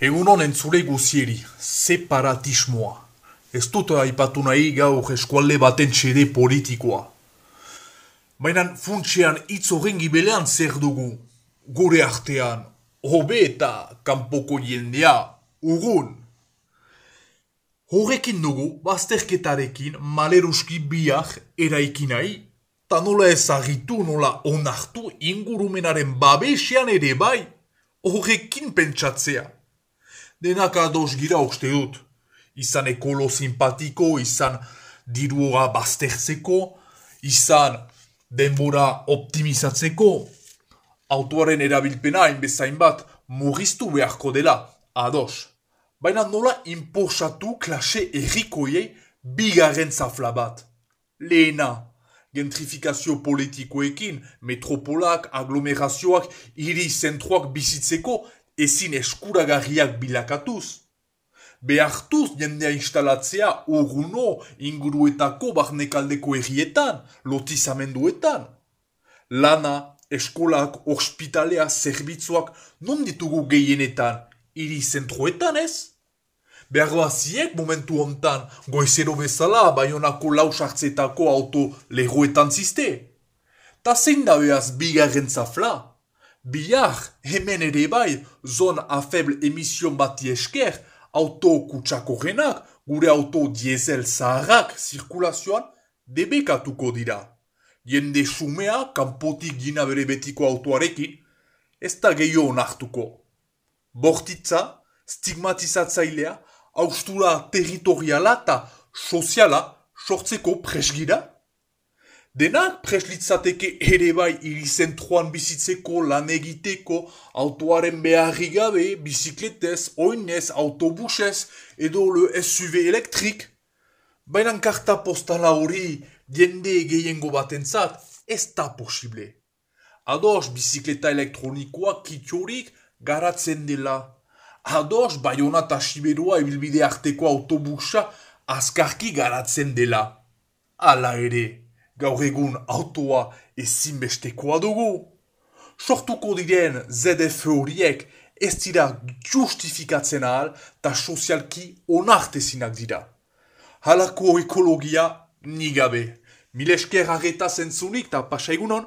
Egunon entzule guzieri, separatismoa. Ez dut aipatu nahi gaur eskualde baten txede politikoa. Baina funtsean hitz horren gibelean zer dugu, gure artean, hobe eta kanpoko jendea, ugun. Horrekin dugu, bazterketarekin maleruski biak eraikin nahi, ta nola ezagitu nola onartu ingurumenaren babesean ere bai, horrekin pentsatzea. Denak ados gira uste dut, izan ekolo simpatiko, izan diruora baztertzeko, izan denbora optimizatzeko, autoaren erabilpena hainbezain bat murriztu beharko dela, ados. Baina nola inposatu klase errikoiei bigarren zafla bat. Lehena, gentrifikazio politikoekin, metropolak, aglomerazioak, hiri zentroak bizitzeko ezin eskuragarriak bilakatuz. Behartuz jendea instalatzea urruno inguruetako barnekaldeko errietan, lotizamenduetan. Lana, eskolak, ospitalea, zerbitzuak non ditugu gehienetan, hiri zentroetan ez? Behar ziek momentu hontan goizero bezala baionako lausartzetako auto lehoetan ziste. Ta zein da behaz bigarren zafla? Bihar hemen ere bai zon afebl emision bati esker auto kutsako genak gure auto diesel zaharrak zirkulazioan debekatuko dira. Jende sumea kanpotik gina bere betiko autoarekin ez da gehiago onartuko. Bortitza, stigmatizatzailea, haustura territoriala eta soziala sortzeko presgira? Denak preslitzateke ere bai irizentroan bizitzeko, lan egiteko, autoaren beharri gabe, bizikletez, oinez, autobusez, edo le SUV elektrik. Baina karta postala hori jende gehiengo batentzat ez da posible. Ados bizikleta elektronikoa kitxorik garatzen dela ados baiona eta siberua ibilbide arteko autobusa azkarki garatzen dela. Hala ere, gaur egun autoa ezinbestekoa dugu. Sortuko diren ZDF horiek ez dira justifikatzen ahal eta sozialki onartezinak dira. Halako ekologia nigabe. Milesker ageta zentzunik eta pasa egunon?